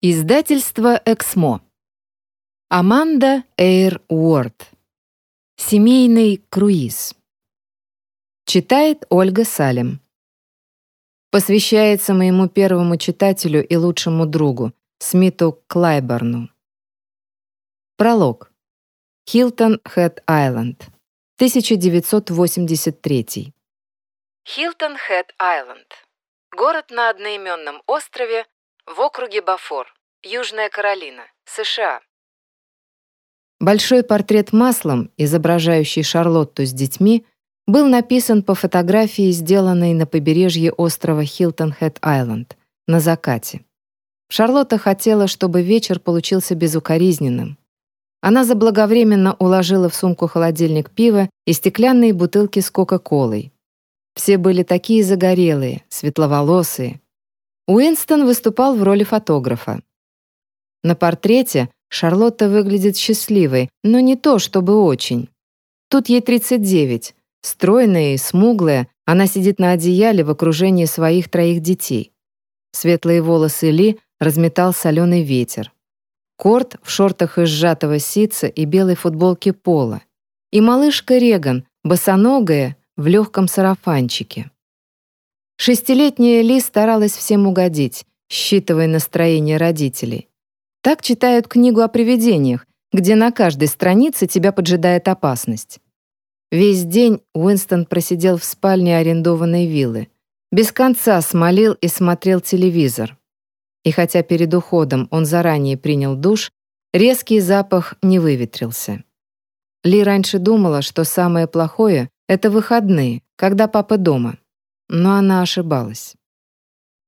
Издательство «Эксмо». Аманда Эйр Уорд. Семейный круиз. Читает Ольга Салем. Посвящается моему первому читателю и лучшему другу, Смиту Клайборну. Пролог. Хилтон Хэт Айленд. 1983. Хилтон Хэт Айленд. Город на одноименном острове в округе Бафор, Южная Каролина, США. Большой портрет маслом, изображающий Шарлотту с детьми, был написан по фотографии, сделанной на побережье острова Хилтон-Хэт-Айленд, на закате. Шарлотта хотела, чтобы вечер получился безукоризненным. Она заблаговременно уложила в сумку холодильник пива и стеклянные бутылки с Кока-Колой. Все были такие загорелые, светловолосые, Уинстон выступал в роли фотографа. На портрете Шарлотта выглядит счастливой, но не то, чтобы очень. Тут ей 39. Стройная и смуглая, она сидит на одеяле в окружении своих троих детей. Светлые волосы Ли разметал соленый ветер. Корт в шортах из сжатого ситца и белой футболке пола. И малышка Реган, босоногая, в легком сарафанчике. Шестилетняя Ли старалась всем угодить, считывая настроение родителей. Так читают книгу о привидениях, где на каждой странице тебя поджидает опасность. Весь день Уинстон просидел в спальне арендованной виллы. Без конца смолил и смотрел телевизор. И хотя перед уходом он заранее принял душ, резкий запах не выветрился. Ли раньше думала, что самое плохое — это выходные, когда папа дома но она ошибалась.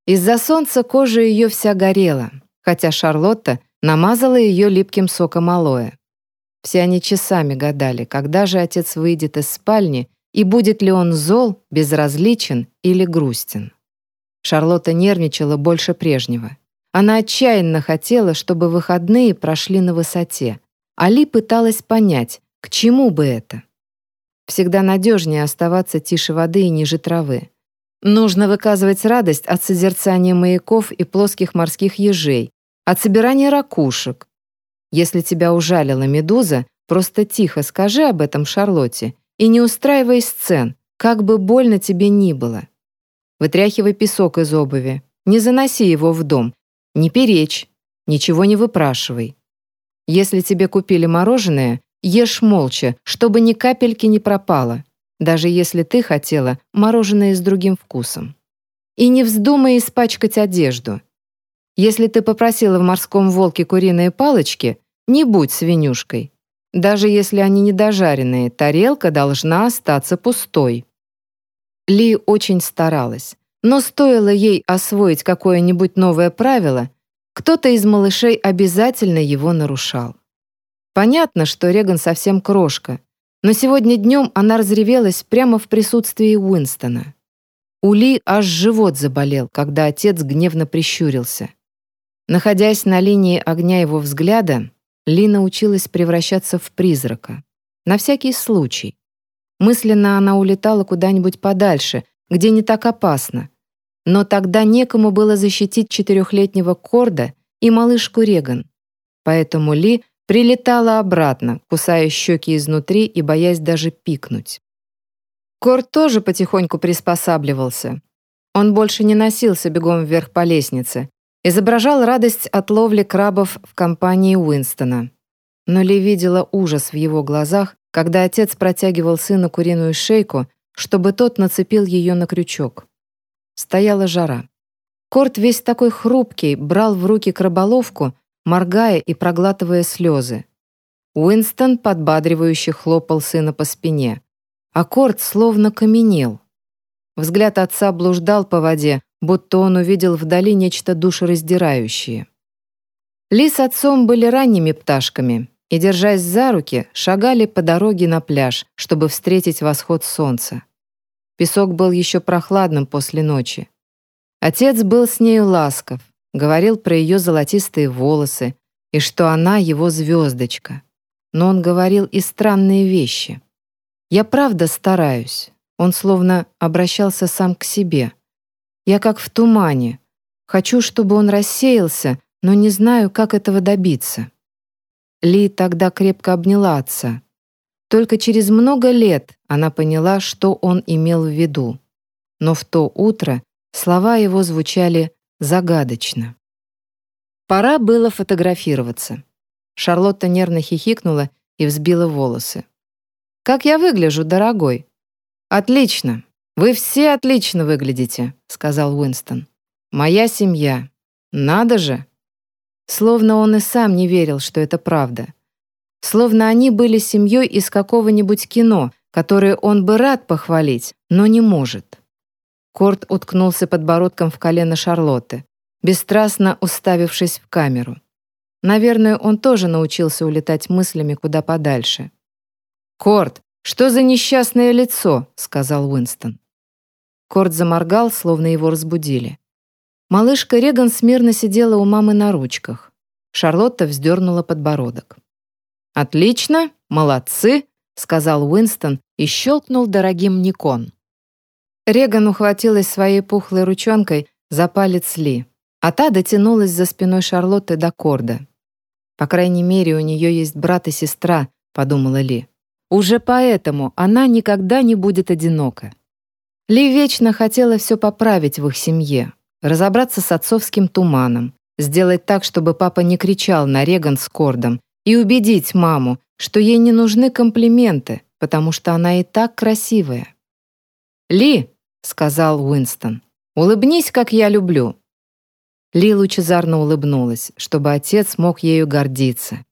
Из-за солнца кожа ее вся горела, хотя Шарлотта намазала ее липким соком алоэ. Все они часами гадали, когда же отец выйдет из спальни и будет ли он зол, безразличен или грустен. Шарлотта нервничала больше прежнего. Она отчаянно хотела, чтобы выходные прошли на высоте. Али пыталась понять, к чему бы это. Всегда надежнее оставаться тише воды и ниже травы. Нужно выказывать радость от созерцания маяков и плоских морских ежей, от собирания ракушек. Если тебя ужалила медуза, просто тихо скажи об этом Шарлотте и не устраивай сцен, как бы больно тебе ни было. Вытряхивай песок из обуви, не заноси его в дом, не перечь, ничего не выпрашивай. Если тебе купили мороженое, ешь молча, чтобы ни капельки не пропало даже если ты хотела мороженое с другим вкусом. И не вздумай испачкать одежду. Если ты попросила в морском волке куриные палочки, не будь свинюшкой. Даже если они недожаренные, тарелка должна остаться пустой. Ли очень старалась, но стоило ей освоить какое-нибудь новое правило, кто-то из малышей обязательно его нарушал. Понятно, что Реган совсем крошка, но сегодня днем она разревелась прямо в присутствии Уинстона. У Ли аж живот заболел, когда отец гневно прищурился. Находясь на линии огня его взгляда, Ли научилась превращаться в призрака. На всякий случай. Мысленно она улетала куда-нибудь подальше, где не так опасно. Но тогда некому было защитить четырехлетнего Корда и малышку Реган. Поэтому Ли Прилетала обратно, кусая щеки изнутри и боясь даже пикнуть. Корт тоже потихоньку приспосабливался. Он больше не носился бегом вверх по лестнице, изображал радость от ловли крабов в компании Уинстона. Но Ли видела ужас в его глазах, когда отец протягивал сыну куриную шейку, чтобы тот нацепил ее на крючок. Стояла жара. Корт весь такой хрупкий, брал в руки краболовку, моргая и проглатывая слезы. Уинстон подбадривающе хлопал сына по спине. Аккорд словно каменел. Взгляд отца блуждал по воде, будто он увидел вдали нечто душераздирающее. Ли с отцом были ранними пташками и, держась за руки, шагали по дороге на пляж, чтобы встретить восход солнца. Песок был еще прохладным после ночи. Отец был с нею ласков, говорил про ее золотистые волосы и что она его звездочка. Но он говорил и странные вещи. «Я правда стараюсь». Он словно обращался сам к себе. «Я как в тумане. Хочу, чтобы он рассеялся, но не знаю, как этого добиться». Ли тогда крепко обняла отца. Только через много лет она поняла, что он имел в виду. Но в то утро слова его звучали загадочно. Пора было фотографироваться. Шарлотта нервно хихикнула и взбила волосы. «Как я выгляжу, дорогой?» «Отлично. Вы все отлично выглядите», — сказал Уинстон. «Моя семья. Надо же!» Словно он и сам не верил, что это правда. Словно они были семьей из какого-нибудь кино, которое он бы рад похвалить, но не может. Корт уткнулся подбородком в колено Шарлотты, бесстрастно уставившись в камеру. Наверное, он тоже научился улетать мыслями куда подальше. «Корт, что за несчастное лицо?» — сказал Уинстон. Корт заморгал, словно его разбудили. Малышка Реган смирно сидела у мамы на ручках. Шарлотта вздернула подбородок. «Отлично, молодцы», — сказал Уинстон и щелкнул дорогим Никон. Реган ухватилась своей пухлой ручонкой за палец Ли, а та дотянулась за спиной Шарлотты до корда. «По крайней мере, у нее есть брат и сестра», — подумала Ли. «Уже поэтому она никогда не будет одинока». Ли вечно хотела все поправить в их семье, разобраться с отцовским туманом, сделать так, чтобы папа не кричал на Реган с кордом, и убедить маму, что ей не нужны комплименты, потому что она и так красивая. «Ли», — сказал Уинстон, — «улыбнись, как я люблю». Ли лучезарно улыбнулась, чтобы отец мог ею гордиться.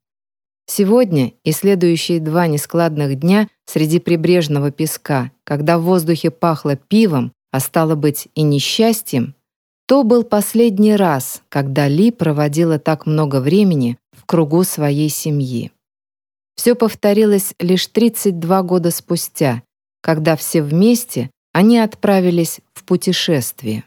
Сегодня и следующие два нескладных дня среди прибрежного песка, когда в воздухе пахло пивом, а стало быть и несчастьем, то был последний раз, когда Ли проводила так много времени в кругу своей семьи. Все повторилось лишь 32 года спустя, когда все вместе они отправились в путешествие.